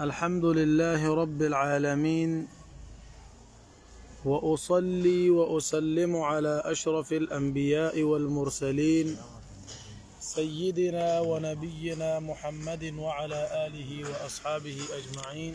الحمد لله رب العالمين واصلي واسلم على اشرف الانبياء والمرسلين سيدنا ونبينا محمد وعلى اله واصحابه اجمعين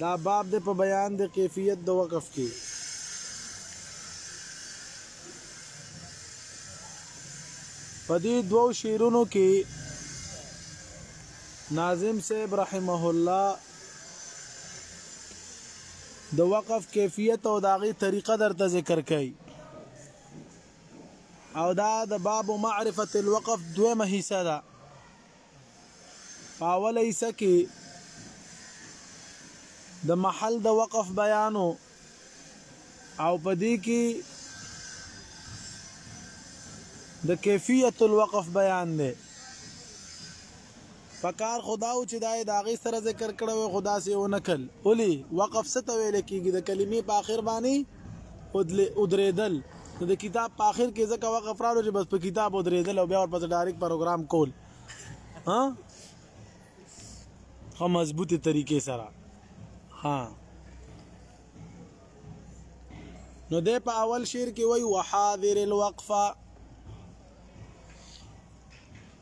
دا باب دی په بیان د کیفیت د وقف کې. په دې دوو شعرونو کې ناظم صاحب رحمه الله د وقف کیفیت او داغي طریقه درته ذکر کړي او دا د باب معرفت الوقف دویمه حصہ ده په اوله حصه کې د محل د وقف بیانو او په دې کې د کیفیت الوقف بیان دی پکار خداو چې دای دا غي سره ذکر کړو خدا سي او نکل ولي وقف ست ویل کیږي د کلمې په اخر باندې ودرېدل نو د کتاب په اخر کې ځکه وقف راړو چې بس په کتاب ودرېدل او بیا ورپسې ډایرک پروګرام کول ها خو مضبوطه طریقې سره ها نو د په اول شعر کې وای وحاضر الوقفه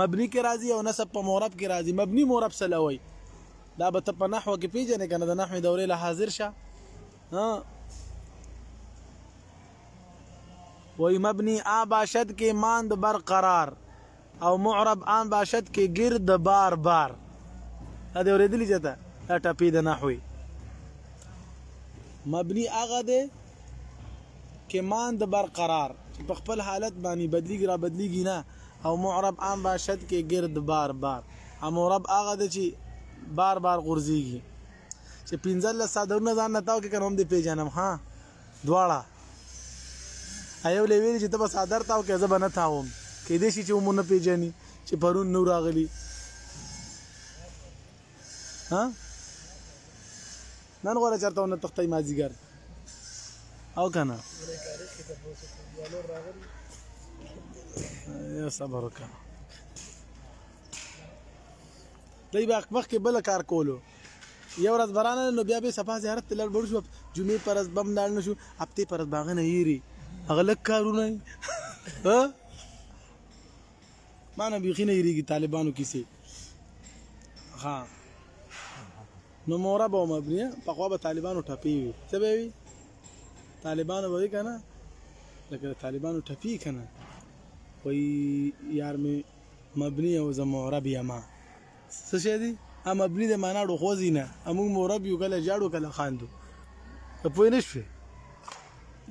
مبني کې راځي او نسب په مورب کې راځي مبني مورب څه لوي دا به ته په نحو کې پیژنې کنه د نحو دورې له حاضر شه ها وای مبني آ باشد کې ماند برقرار او معرب آن باشد کې گرد بار بار دا دې اورېدلې چې دا ټپې د نحوي مبني هغه دی کې ماند برقرار په خپل حالت باندې بدلیږي را بدلیږي نه او معرب عام باشد کې ګرد بار بار او معرب هغه د چې بار بار غورځيږي چې 15 صدرونه ځان نه تاو کې کنه هم دې پیژنم ها دواړه ایو لویل چې ته به صدر تاو کې زبنه تاوم کې دې شي چې ومونه پیژني چې پرون نور راغلی ها نن غوره چرته ونه تختی مازیګر او کنه یا صبر وکړه دوی به مخ کې بل کار کولو یو ورځ برانه نو بیا به صفه زیارت ته لړ بړ شو جمعې پر ورځ بم لاړ نشو هفته پر ورځ باغ نه یری اغلک کارونه ها ما نه بيخي نه یریږي طالبانو کیسه ها نو موره به مبنیه پخوا به طالبانو ټپی وي څه به وي طالبانو به که نه لکه طالبانو ټپی که نه وایي یار مې مبني او زه معرب یم څه شی دی ا مبني د معنا ډو خوځي نه موږ معرب یو کله جاړو کله خاندو ته پوه نه شوې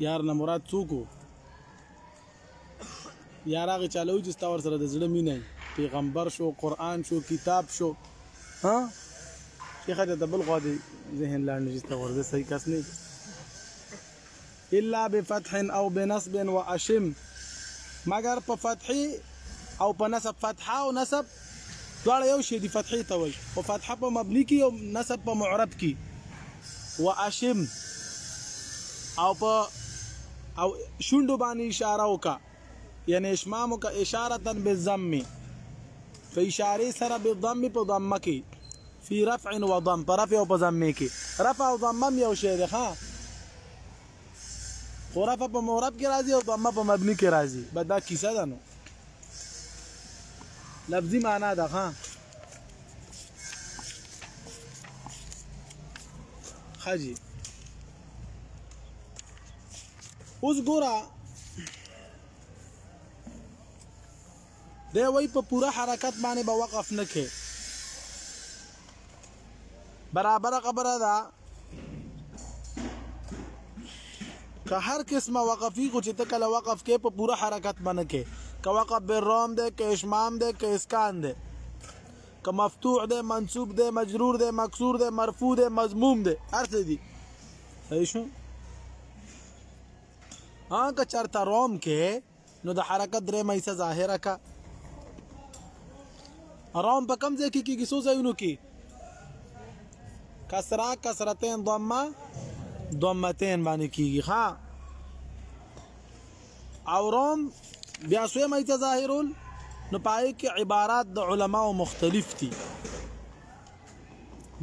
یار نه مراد څوک یار هغه چاله وي چې ستا ور سره د زړه مینه وي پیغمبر شو قرآن شو کتاب شو ها شیخه ته د بل خوا دی ذهن لاړ نه شي ستا ور د صحیح کس نه الا بفتح او بنصب واشم مگر په فتح او په نصب فتح او نصب دواړه یو شی دی فتحې ته وای او فتحه په مبني کې او نصب په معرب کې واشم او په او شوندو باندې اشاره وکا یعنی اشمام وکا اشاره بالضم په اشاره سره بالضم په ضمه کې فی رفع و ضم په رفع او په ضمه کې رفع او ضمه یو شی دی ها خو رفع په معرب کې راځي او ضمه په مبني کې راځي بدا کیسه ده نو لفظي معنا ده ها خاجي اوس ګورا دی وای په پوره حرکت باندې به وقف نه کې برابر خبره ده که هر قسمه وقفي کو چې ته کله وقف کې په پوره حرکت باندې کې که وقف به روم ده که اشمام ده که اسکان ده که مفتوح ده منصوب ده مجرور ده مکسور ده مرفوع ده مضموم ده هر څه دي صحیح شو ها که چرته روم کې نو د حرکت درېمه حصه ظاهره کا روم په کم ځای کې کېږي څو ځایونو کې کسره کسرتین ضمه ضمتین باندې کېږي ها او روم بیا سویمه حصه ظاهرول نو پای کې عبارات د علماو مختلف دي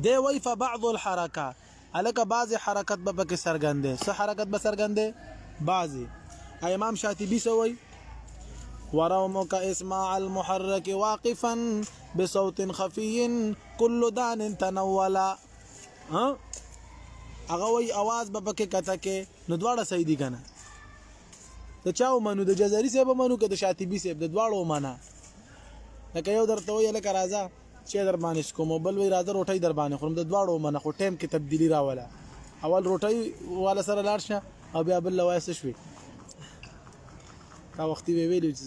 دی وی فبعض الحرکات هلکه بعضې حرکت به پکې سرګندې څه حرکت به سرګندې بعضې امام شاطبی سوی ورومك اسماع المحرك واقفا بصوت خفي كل دان تنولا ها هغه وی आवाज به پکې کته کې نو دواړه صحیح دي کنه ته چاو منو د جزري صاحب منو که د شاطبي صاحب د دواړو منه لکه یو درته وی لکه راځه چه دربانې سکوم او بل وی راځه روټۍ دربانې خورم د دواړو منه خو ټیم کې تبدیلی راوله اول روټۍ والا سره لاړ شه او بیا بل لوای څه شوي تا وختي وی ویلو چې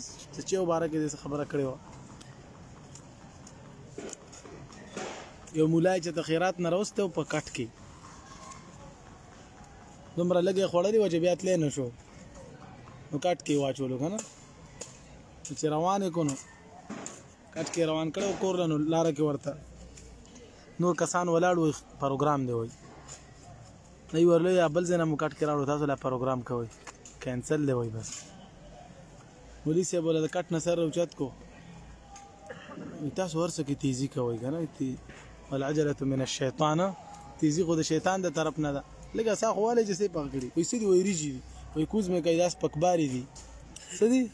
چې وباره کې دې خبره کړې و یو مولای چې ته خیرات نه راوسته په کټ کې دومره لګې خوړلې و چې بیا تلې نه شو نو کټ کې واچولو که نه چې روانې کو نو کټ کې روان کړو کور لنو لار کې ورته نور کسان ولاړ وي پروګرام دی وای نه ورلې یا بل ځای نه مو کټ کې راوړو تاسو لا پروګرام کوي کینسل دی وای بس مولوی صاحب له کټ نه سره اوچت کو تاسو ورسره کې تیزی کوي کنه تی والعجله من الشیطان تیزی خو د شیطان د طرف نه ده لګه ساخواله چې سي پخ کړی وې سړي وې ریږي وې کوز مې کایداس پکباري دي سدي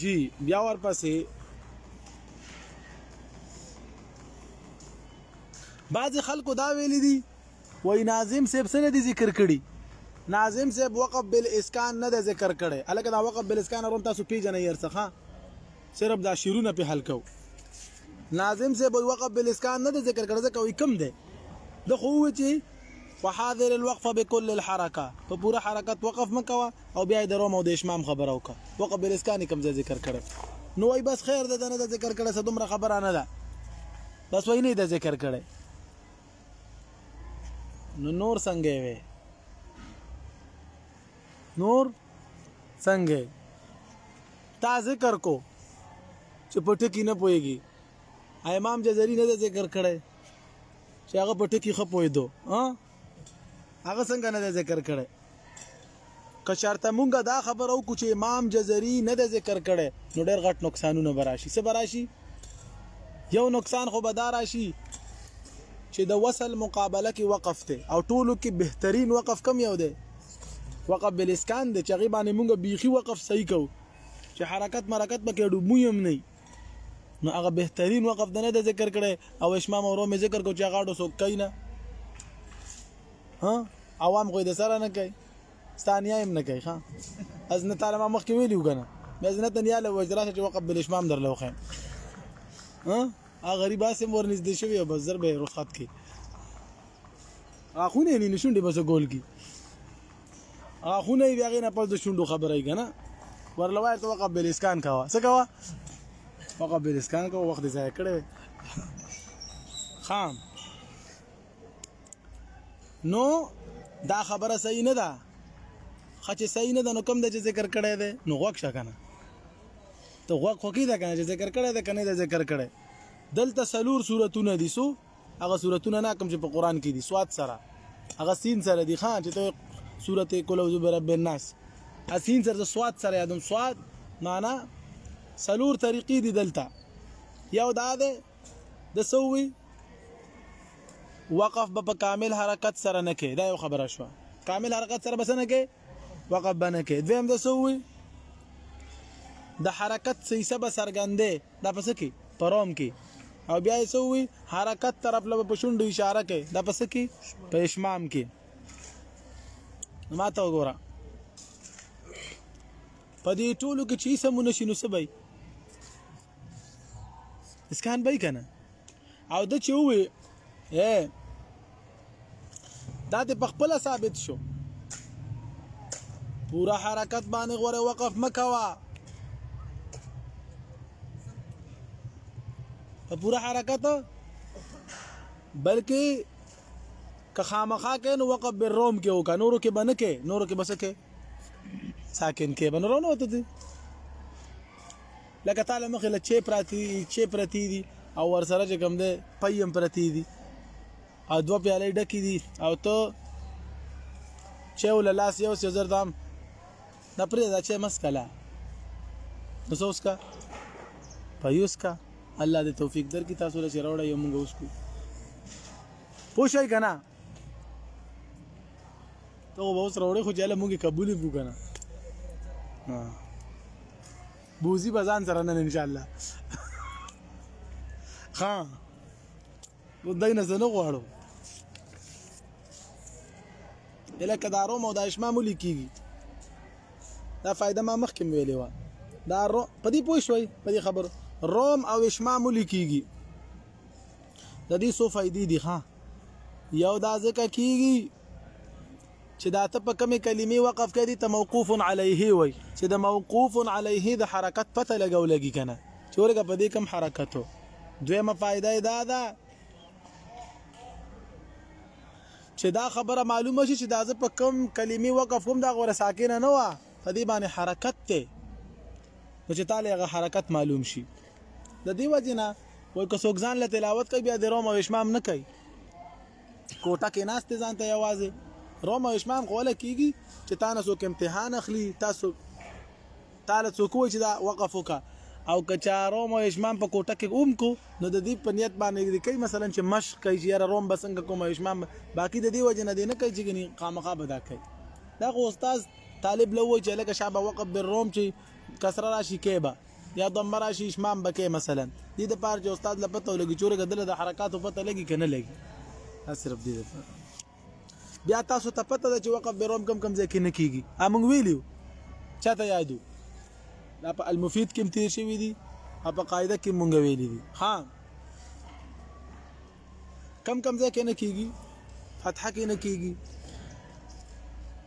جی بیا ورپسې بعضې خلکو دا ویلی دي وای ناظم صاحب څه نه دي ذکر کړي ناظم صاحب وقف بالاسکان نه ده ذکر کړي الکه دا وقف بالاسکان روم تاسو پیژنئ یې څخه صرف دا شیرونه په حل کو ناظم صاحب وقف بالاسکان نه ده ذکر کړي ځکه وي کم ده د خو چې وحاذر الوقف بكل الحرکه په پوره حرکت وقف مه کوه او بیا د روم او د اشمام خبره وکړه وقف بالاسکان کوم ځای ذکر کړی نو وای بس خیر ده نه ده ذکر کړی څه دومره خبره نه ده بس وای نه ده ذکر کړی نو نور څنګه وي نور څنګه تا ذکر کو چې په ټکی نه پويږي امام جزري نه ذکر کړي چې هغه په ټکی ښه پوهېدو هغه څنګه نه ذکر کړي که شرط مونږه دا خبر او کوچ امام جزري نه د ذکر کړي نو ډېر غټ نقصانونه براشي څه براشي یو نقصان خو بدار راشي چې د وصل مقابله کې وقف ته او ټولو کې بهترین وقف کم یو دی وقف بل اسکان دی چې غیبانه مونږه بیخي وقف صحیح کو چې حرکت مرکت پکې ډوبویم نه نو هغه بهترین وقف د نه د ذکر کړي او اشمام اورو می ذکر کو چې هغه ډو سو کینا ها عوام خو د سره نه کوي ثانیه هم نه کوي ها از نه تعالی ما مخکې ویلو کنه مې از نه تنیا له وجرا چې وقف بل اشمام در لوخه ها هغه غریب اسم ورنږدې شوی بس ضرب رخصت کی اخونه نه نشونډې بس ګول کی غاښونه یې بیا غینه پس د شونډو خبرې کنه ورله وای ته وقب بل اسکان کاوه څه کاوه وقب بل اسکان کاوه وخت ځای کړې خام نو دا خبره صحیح نه ده خچې صحیح نه ده نو کوم د ذکر کړي ده نو غوښ کنه ته غوږ خو کې ده کنه چې ذکر کړی ده کنه ده ذکر کړی دلته سلور صورتونه دي سو هغه صورتونه نه کوم چې په قران کې دي سواد سره هغه سین سره دي خان چې ته سورته کول او زبر رب الناس اسین سره سواد سره یادم سواد معنا سلور طریقې دي دلته یو دا ده د سووي وقف به په کامل حرکت سره نه کې دا یو خبره شو کامل حرکت سره بس نه کې وقف به نه کې دویم د سووي د حرکت سیسه به سرګندې دا پس کی پروم کی او بیا یې سووي حرکت طرف له په شونډو اشاره کوي دا پس کی په اشمام کې ما ته وګوره په دې ټولو کې چې سمونه شنو سبي اسکان به کنه او د چې وي اے دا ته په خپل ثابت شو پورا حرکت باندې غوره وقف مکوا په پورا حرکت بلکې که خامخا کې نو وقف به روم کې وکا نورو کې بنه کې نورو کې بس کې ساکن کې بنه رونه وته دي لکه تا له مخې له چې پراتی دي چې پرتی دي او ورسره چې کوم دی پیم پرتی دي او دوه پیالې ډکې دي او ته چې ول لاس یو څه زر دام د پرې دا چې مسکله نو څه وسکا پيوس کا الله دې توفیق درکړي تاسو له سره وړه یو موږ اوس کو پوښای کنه ته اوس راوړې خو جاله موږ قبول کو کنه ها بوزي به ځان سره نن ان شاء الله ها نو دای نه زنه غواړو الکه دا روم او دا اشما ملي کیږي دا فائدہ ما مخکې ویلې و دا رو په دې پوه شوي په دې خبر روم او اشما ملي کیږي د دې سو فائدې دي ها یو دا ځکه کیږي چې دا ته په کومې کلمې وقف کړي ته موقوف علیه وای چې د موقوف علیه د حرکت پته لګو لګي کنه چې ورګه په دې کم حرکتو دویمه فائدہ دا ده چې دا خبره معلومه شي چې دا ز په کم کلمې وقف کوم دا غوړه ساکنه نه و په دې باندې حرکت ته نو چې تعالی هغه حرکت معلوم شي د دې وجنه وای که څوک ځان له تلاوت کوي بیا د روم او اشمام نه کوي کوټه کې ناست ځان ته یوازې روم او اشمام خوله کیږي چې تاسو څوک امتحان اخلي تاسو تعالی څوک وای چې دا وقف وکړه او کچا روم او اشمام په کوټه کې اوم کو نو د دې په نیت باندې د کوي مثلا چې مشق کوي چې روم بسنګ کوم اشمام باقی د دې وجه نه دی نه کوي چې غني قامقا بدا کوي دا خو استاد طالب لوي چې لکه شابه وقف بالروم چې کسره راشي کې به یا ضمه راشي اشمام به کې مثلا دې د پاره چې استاد له پته ولګي چې ورګه دله د حرکاتو پته لګي کنه لګي صرف دې لپاره بیا تاسو ته پته ده چې وقف به روم کم کم ځکه نه کیږي امنګ ویلیو چاته یادو دا په المفید کې تیر شوی دی او په قاعده کې مونږ ویلي دي ها کم کم ځکه نه کیږي فتح کې نه کیږي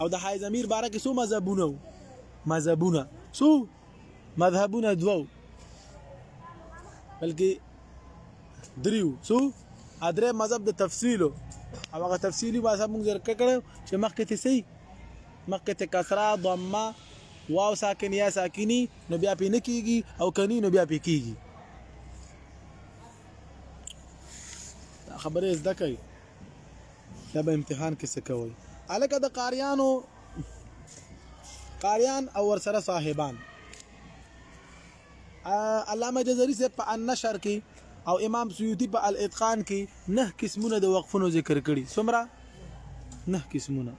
او د حای ضمیر باره کې څو مذهبونه وو مذهبونه څو مذهبونه دوو بلکې دریو څو ادرې مذهب د تفصیل او هغه تفصیلی واسه موږ ذکر کړو چې مخکې ته سي مخکې ته کسره ضمه واو ساکن یا ساکنی نو بیا پې نه کیږي او کني نو بیا پې کیږي خبره زده کوي دا به امتحان کې څه کوي الکه د قاریانو قاریان او ورسره صاحبان علامه جزري صاحب په النشر کې او امام سیوطي په الاتقان کې نه قسمونه د وقفونو ذکر کړي سمرا نه قسمونه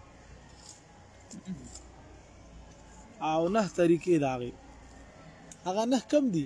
او نه طریقې داغي هغه نه کم دي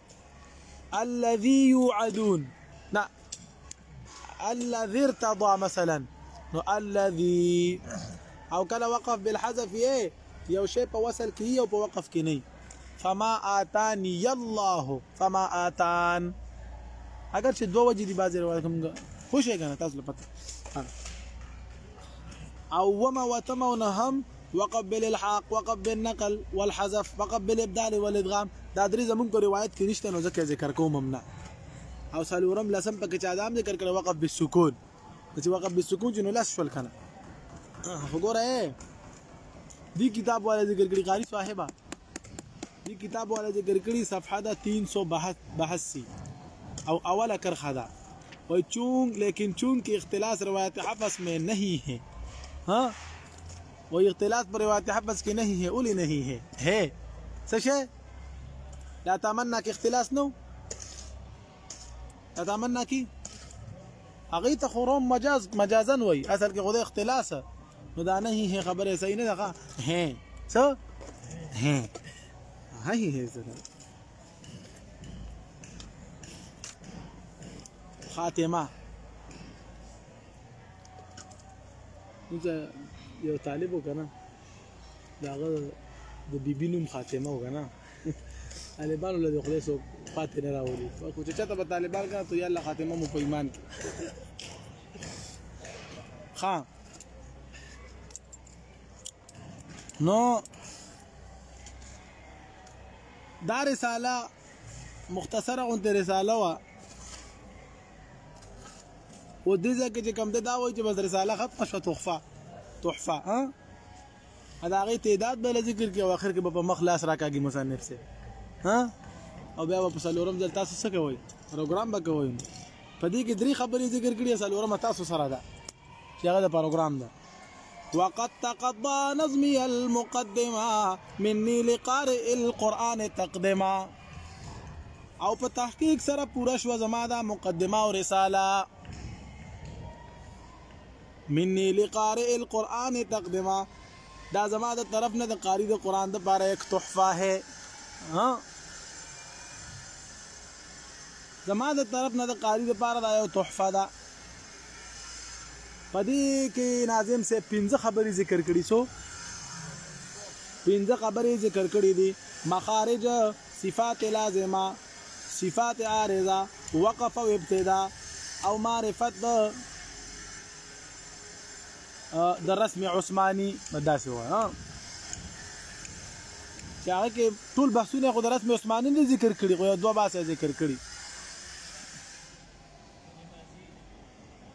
الذي يوعدون نا الذي ارتضى مثلا نو الذي او کله وقف بالحذف ايه یو شی په وصل کې یو په وقف کې نه فما آتانی الله فما آتان اگر چې دوه وجې دی بازي روایت کوم خوشې کنه تاسو لپاره او وما وتمونه هم وقف بالالحاق، وقف بالنقل والحذف، وقف بالابدال والادغام دا درې زموږ په روایت کې نشته نو ځکه یې ذکر کوم هم نه او څلورم لسم پکې چا دا هم ذکر کړی وقف بالسکون چې وقف بالسکون چې نو لس شول کنه وګوره دی کتاب والا ذکر کړی قاری صاحبہ دې کتاب والا ذکر کړی صفحه دا 382 او اوله کرخه ده وای چون لیکن چون کې اختلاس روایت حفظ میں نہیں ہے ها و اختلاس پر روایت حفظ کې نہیں ہے اولی نہیں ہے ہے څه شي لا تمنا کې اختلاس نو اتمنا کی هغه ته خورم مجاز مجازن وای اصل کې خدای اختلاس نو دا نه هي خبره صحیح نه ده هه څه هه هه هه خاتمه انت یو طالب وکنه داغه د بیبي نوم خاتمه وکنه طالبانو له خدای سو پاتې نه راولي خو چې چاته به طالبان کا ته یا الله خاتمه مو په ایمان کې ها نو دا رساله مختصره غونډه رساله وا و دې ځکه چې کوم دا وایي چې بس رساله ختمه شو تحفه تحفه ها د هغې تعداد به له ذکر کې او اخر کې به په مخ لاس راکاږي مصنف سي ها او بیا په څلورم ځل تاسو څه کوئ پروګرام به کوئ په دې کې درې خبرې ذکر کړي څلورم تاسو سره ده چې هغه د پروګرام ده وقد تقضى نظمي المقدمه مني لقارئ القران تقدما او په تحقیق سره پوره شو زما دا مقدمه او رساله مني لقارئ القرآن تقدمه دا زما د طرف نه د قاری د قرآن د پاره یک تحفه ہے ها زما د طرف نه د قاری د پاره دا یو تحفه ده پدې کې ناظم سه پنځه خبرې ذکر کړې سو پنځه خبرې ذکر کړې دي مخارج صفات لازمه صفات عارضه وقف او ابتدا او معرفت د د رسم عثماني داسې و ها چې هغه کې ټول بحثونه خو د رسم عثماني نه ذکر کړي خو دوه باسه ذکر کړي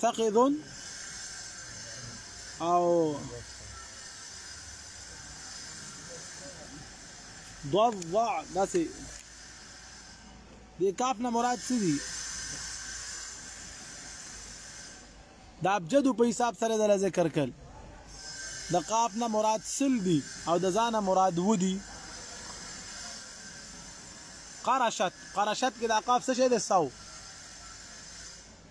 فقد او ضضع داسې د کاف نه مراد څه دي د ابجدو په حساب سره د ذکر کړ د قاف نه مراد سل دي او د ځانه مراد ودی قرشت قرشت کې د قاف څه شي د سو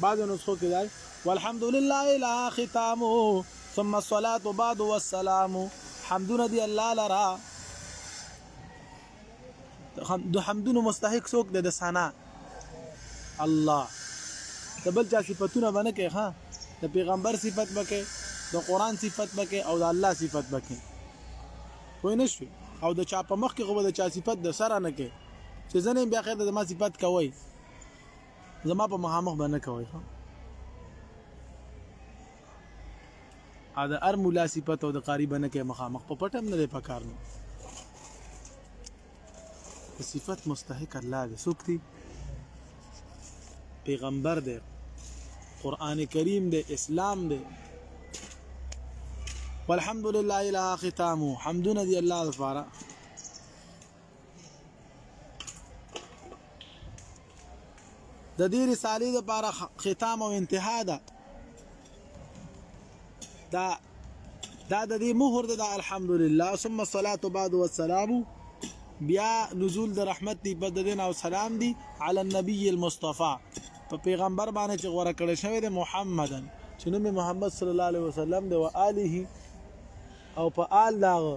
بعضو نسخو کې دای والحمد لله الى ختام ثم الصلاه بعد والسلام حمدنا دی الله لرا د حمدونو مستحق څوک دی د ثنا الله د بل چا صفاتونه باندې کې ها د پیغمبر صفت بکې د قران صفت بکې او د الله صفت بکې وای نشوي او د چا په مخ کې غو د چا صفت د سره نه کې چې زنه بیا خیر د ما صفت کوي زما په مخامخ به نه کوي ها ا د ار مولا صفت او د قاری بنه کې مخامخ په پټم نه پکار نه صفت مستحق الله دې سوکتی پیغمبر دې قران کریم دې اسلام دې والحمد لله الى ختامه حمدنا دي الله الفاره د دې رسالې لپاره ختام او انتها ده دا دا د دې مهر ده الحمدلله ثم الصلاه بعد والسلام بیا نزول د رحمت دی په دین او سلام دی علی النبی المصطفی په پیغمبر باندې چې غوړه کړی شوی دی محمدن چې نوم محمد صلی الله علیه وسلم دی او آله او په آل داغه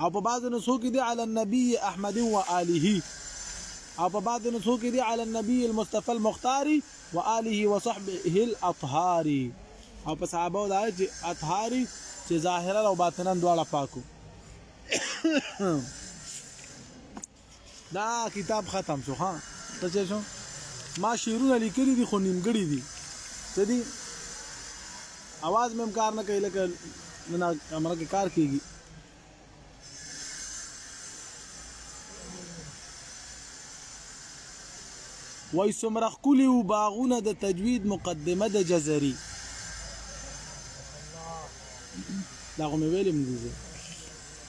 او په بعض نسخو کې دی علی النبی احمد و آله او په بعض نسخو کې دی علی النبی المصطفى المختار و آله و صحبه الاطهار او په صحابه دا چې اطهار چې ظاهرا او باطنا دواړه پاکو دا کتاب ختم شو ها څه شو ما شعرونه لیکلي دي خو نیمګړي دي څه دي اواز مې کار نه کوي لکه نه کمره کې کار کیږي وای څومره ښکلي و باغونه د تجوید مقدمه د جزري دا خو مې ویلې مې دي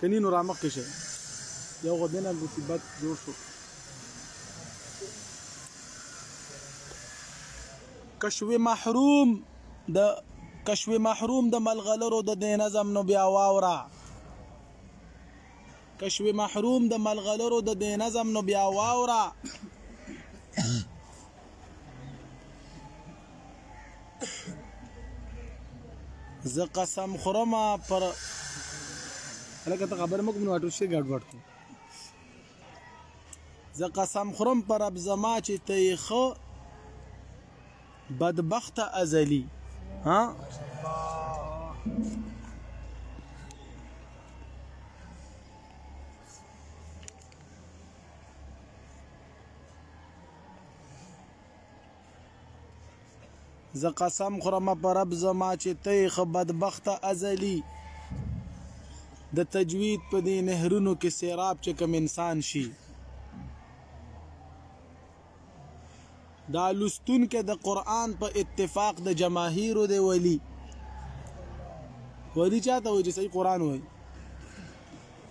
کنی نو رامخکی شی یو غو دنه مصیبت جوړ شو کشوی محروم د کشوی محروم د ملغلرو د دې نظم نو بیا واورا کشوی محروم د ملغلرو د دې نظم نو بیا واورا زه قسم خورم پر لکه ته خبر مکم نو اټو شي ګډ ورته زه قسم خورم پر اب زما چې ته خو بدبخت ازلی ها زه قسم خورم په رب زما چې ته خو بدبخته ازلی د تجوید په دې نهرونو کې سیراب چې کوم انسان شي دا لستون کې د قران په اتفاق د جماهیرو دی ولی ولی چاته وایي چې صحیح قران وایي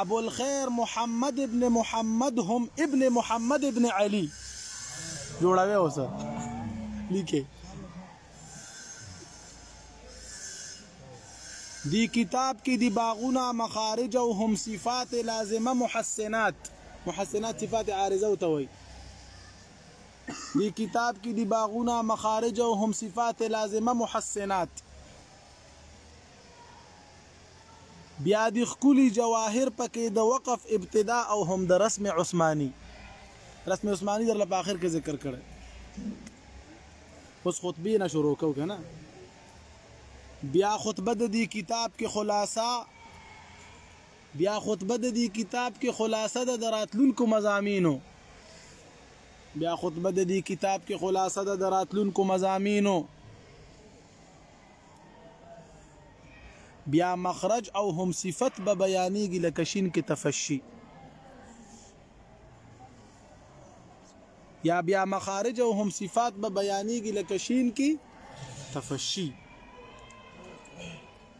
ابوالخیر محمد ابن محمد هم ابن محمد ابن علی جوړاوی اوس لیکه دی کتاب کې دی باغونه مخارج او هم صفات لازمه محسنات محسنات صفات عارضه او توي دې کتاب کې دي باغونه، مخارج او هم صفات لازمه محسنات. بیا دي خکلی جواهر پکې د وقف ابتدا او هم د رسم عثماني. رسم عثماني در په اخر کې ذکر کړي. اوس خطبه نه شروع کو کنه بیا خطبه د دې کتاب کې خلاصه بیا خطبه د دې کتاب کې خلاصه د دراتلونکو مزامینو بیا خطبه د دې کتاب کې خلاصه ده د راتلونکو مزامینو بیا مخرج او هم صفت به بیانېږي لکه شین کې تفشي یا بیا مخارج او هم صفات به بیانېږي لکه شین کې تفشي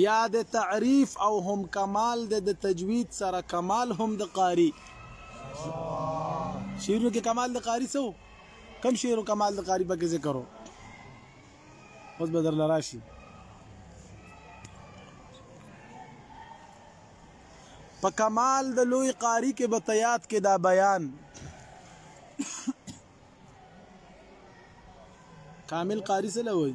بیا د تعریف او هم کمال د د تجوید سره کمال هم د قاری شعرونو کې کمال د قاری سو کم شعرو کمال د قاری پکې ذکر وو اوس به در لراشي په کمال د لوی قاری کې به تیات کې دا بیان کامل قاری سره وایي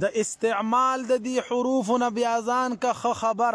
د استعمال د دې حروف نه بیا ځان کا خبر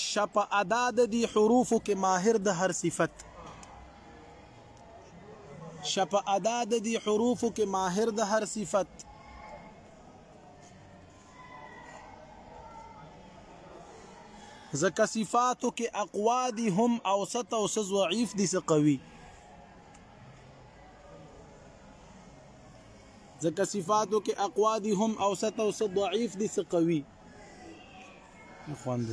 شپ ادا د دي حروفو کې ماهر د هر صفت شپ ادا د دي حروفو کې ماهر د هر صفت زکه صفاتو کې اقوا دي هم اوسط او ضعیف دي څه قوي ځکه صفاتو کې اقوا دي هم اوسط او څه ضعیف دي څه قوي خوند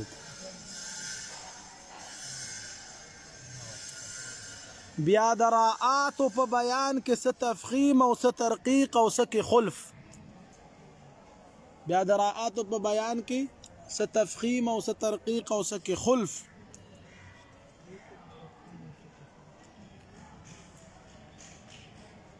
بیا درعات په بیان کې څه تفخیم او څه ترقیق او څه کې خلف بیا درعات په بیان کې څه تفخیم او څه ترقیق او څه کې خلف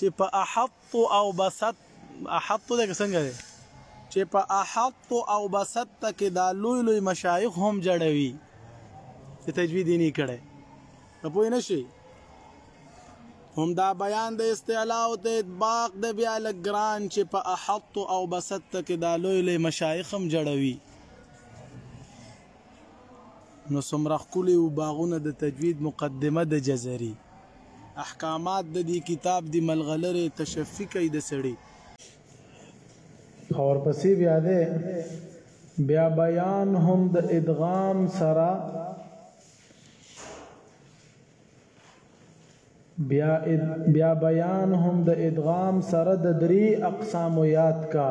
چې په احط او بسط احط د څنګه دی چې په احط او بسط کې دا لوی لوی مشایخ هم جوړوي چې تجوید یې نه کړي په پوه نه شي هم دا بیان د استعلا او د اطباق د بیا لګران چې په احط او بسط کې دا لوی لوی مشایخ هم جوړوي نو څومره ښکلي وو باغونه د تجوید مقدمه د جزري احکامات د دې کتاب دي ملغلرې تشفي کوي د سړي او ورپسې بیا دی بیا بیان هم د ادغام سره بیا بیا بیان هم د ادغام سره د درې اقسام یاد کا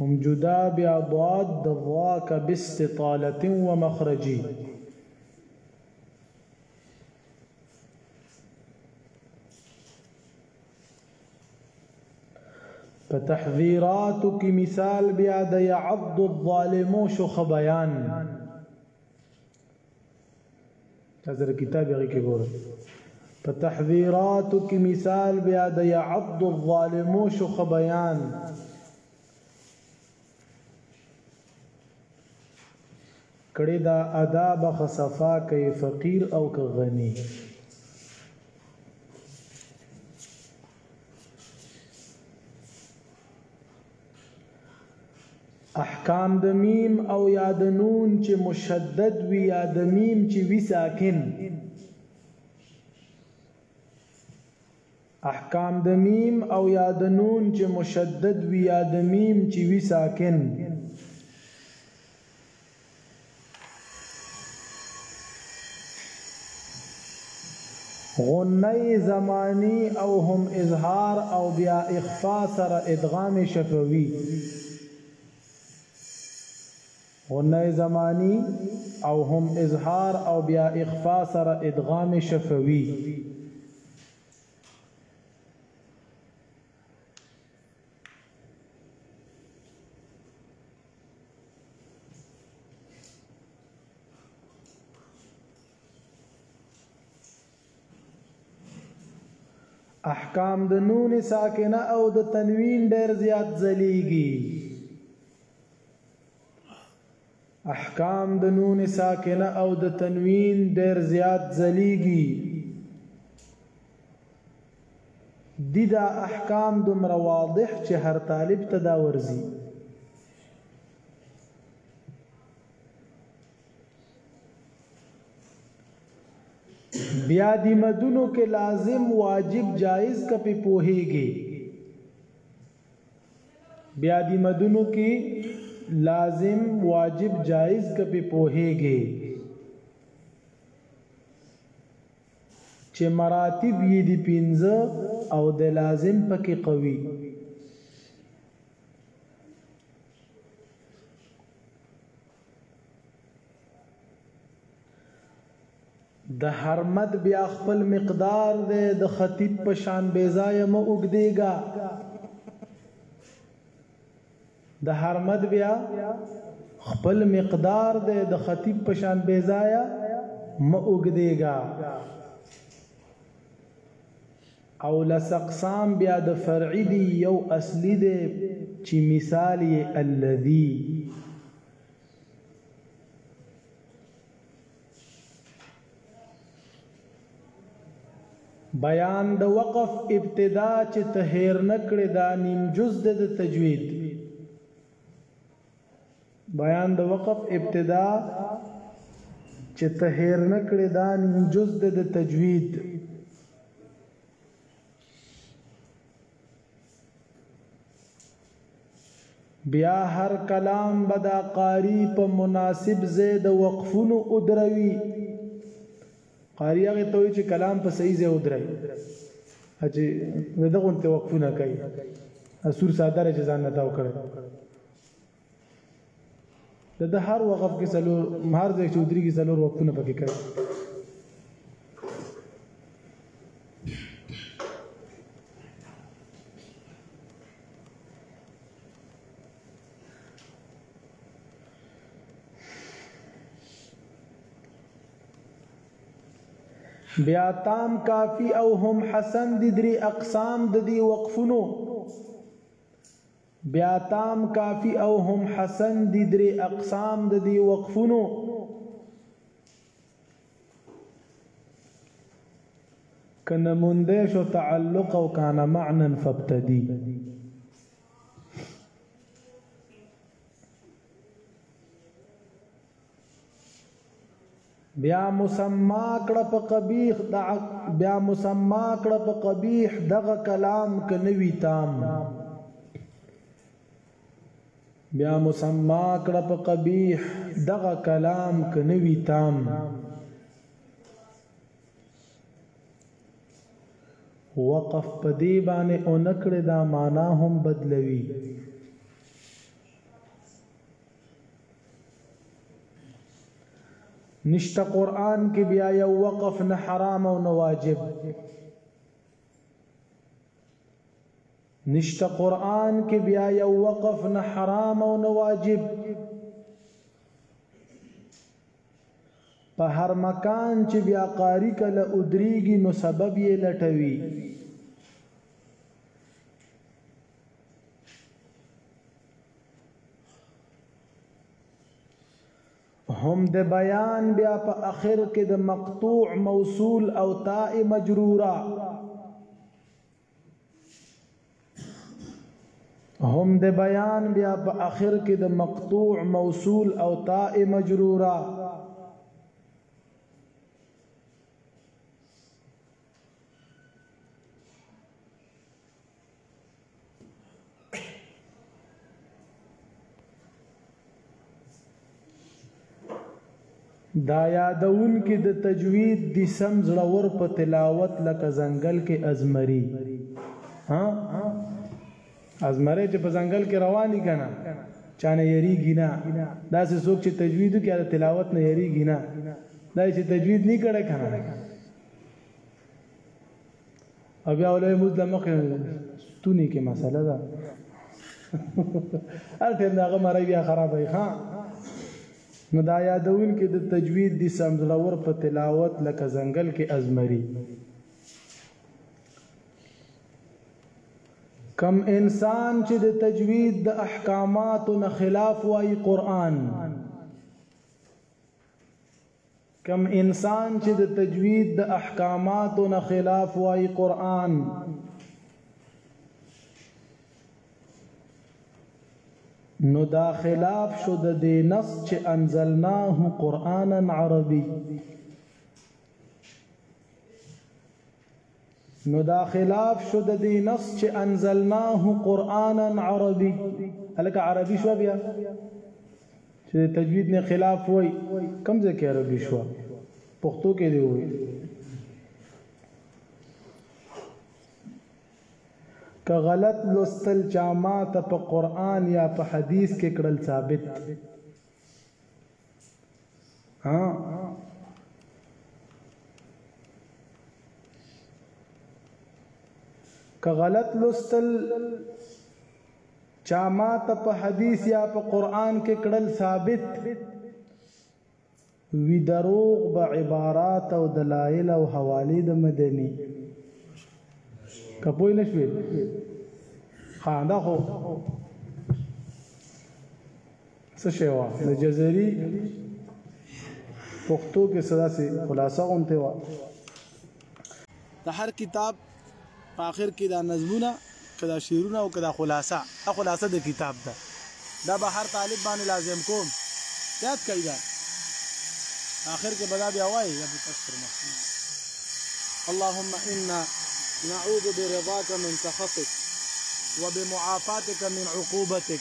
هم جدا بأضاد ضاك باستطالة ومخرجي فتحذيراتك مثال بعد يعض الظالم شخ بيان تاسو د کتاب هغه کې ګورئ په تحذيراتو کې مثال بیا د يعض الظالم شخ بیان کړي دا آداب خصفا کوي فقیر او که غني احکام د میم او یا د نون چې مشدد وي یا د میم چې وي ساکن احکام د میم او یا د نون چې مشدد وي یا د میم چې وي ساکن غنی زمانی او هم اظهار او بیا اخفا سره ادغام شفوی غنه زمانی او هم اظهار او بیا اخفا سره ادغام شفوی احکام د نون ساکنه او د تنوین ډیر زیات ځلیږي احکام د نون ساکنه او د تنوین ډیر زیات ځلیږي دي دا احکام دومره واضح چې هر طالب ته دا ورزي بیا دی مدونو کې لازم واجب جایز کپی پوهیږي بیا دی مدونو کی لازم واجب جائز که په پوهیږي چې مراتب یې دی پنځه او د لازم پکې قوي د هرمد بیا خپل مقدار دی د خطیب په شان بې ځایه مه اوږدېږه د هرمد بیا خپل مقدار دی د خطیب په شان بې ځایه مه اوږدېږه او لسقسام بیا د فرعي دی یو اصلي دی چې مثال یې الذي بیان د وقف ابتدا چې ته هیر نه کړې دا نیم جز د تجوید بیان د وقف ابتدا چې ته هیر نه کړې دا نیم جز د تجوید بیا هر کلام به دا قاری په مناسب ځای د وقفونو ودروي قاری هغه ته چې کلام په صحیح ځای ودروي چې دغه ته وقفونه کوي اسور ساده چې ځان نه تاو کړي د د هر وقف کې څلور هر ځای چې ودري کې څلور وقفونه پکې کوي بیا تام کافی او هم حسن د درې اقسام د دې وقفونو بیا تام کافی او هم حسن دی دری اقسام د دی وقفونو که نمونده شو تعلق او کان معنا فابتدی بیا مسما کړه په قبیح د بیا مسما کړه په قبیح دغه کلام کنوي تام بیا مسما کړه په قبیح دغه کلام کنوي تام وقف په دی باندې او نکړه دا معنا هم بدلوي نشته قرآن کې بیا یو وقف نه حرام او نه واجب نشته قرآن کې بیا یو وقف نه حرام او نه واجب په هر مکان چې بیا قاری کله ادریږي نو سبب یې لټوي هم د بیان بیا په اخر کې د مقطوع موصول او تاء مجروره هم د بیان بیا په اخر کې د مقطوع موصول او تاء مجروره دا یادون کې د تجوید د سم زړور په تلاوت لکه ځنګل کې ازمری ها ازمره چې په ځنګل کې رواني کنه چانه یریږي نه دا څه څوک چې تجوید کې د تلاوت نه یریږي نه دا چې تجوید نه کړه کنه او بیا ولې موږ د مخ ستونی کې مسله ده هر ټیم داغه مری بیا خراب وي ها نو دا یادون کې د تجوید د سمزلور په تلاوت لکه زنګل کې ازمری کم انسان چې د تجوید د احکاماتو نه خلاف وای قران کوم انسان چې د تجوید د احکاماتو نه خلاف وای قران نو دا خلاف شو د دې نص چې انزلناه قرانا عربي نو دا خلاف شو د دې نص چې انزلناه قرانا عربي الکه عربي شو بیا چې تجوید نه خلاف وای کم ځای کې عربي شو پښتو کې دی وای که غلط لوستل چا ما ته په قران یا په حدیث کې کړل ثابت که غلط لوستل چا ما ته په حدیث یا په قران کې کړل ثابت وی دروغ به عبارات او دلایل او حوالی د مدني کپوی نشوي خاندا خو څه شی وه د جزري پښتو کې څه داسې خلاصه غونته وه د هر کتاب په اخر کې دا نظمونه کدا شعرونه او کدا خلاصه دا خلاصه د کتاب ده دا به هر طالب باندې لازم کوم یاد کړئ دا اخر کې بدا بیا وایي یا په تاسو پر مخ اللهم انا نعوذ برضاك من من سخطك وبمعافاتك عقوبتك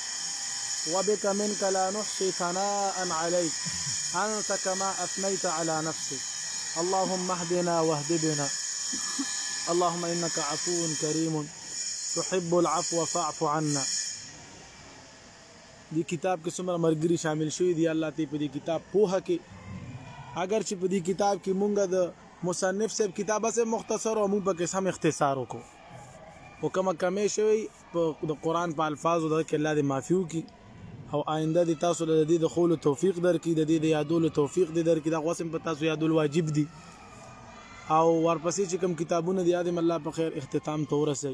وبك منك لا نحصي ثناء عليك أنت كما أثنيت على نفسك اللهم اهدنا واهد بنا اللهم إنك عفو كريم تحب العفو فاعف عنا دی دې کتاب کې څومره مرګري شامل شوی دی الله ته په دې کتاب پوهه کې اگر چې په دې کتاب کې مونږه د مصنف صاحب کتابه سه مختصر او مونږ په کې سم اختصار وکړو او کومه کمی شوی په د قران په الفاظو د کې الله دې معافيو کی او آینده دې تاسو له دې د خول توفیق درکې د دې د یادولو توفیق دې درکې دا غوسم په تاسو یادول واجب دي او ورپسې چې کوم کتابونه دي یادم الله په خیر اختتام تورسي